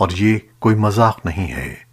اور یہ کوئی مذاق نہیں ہے۔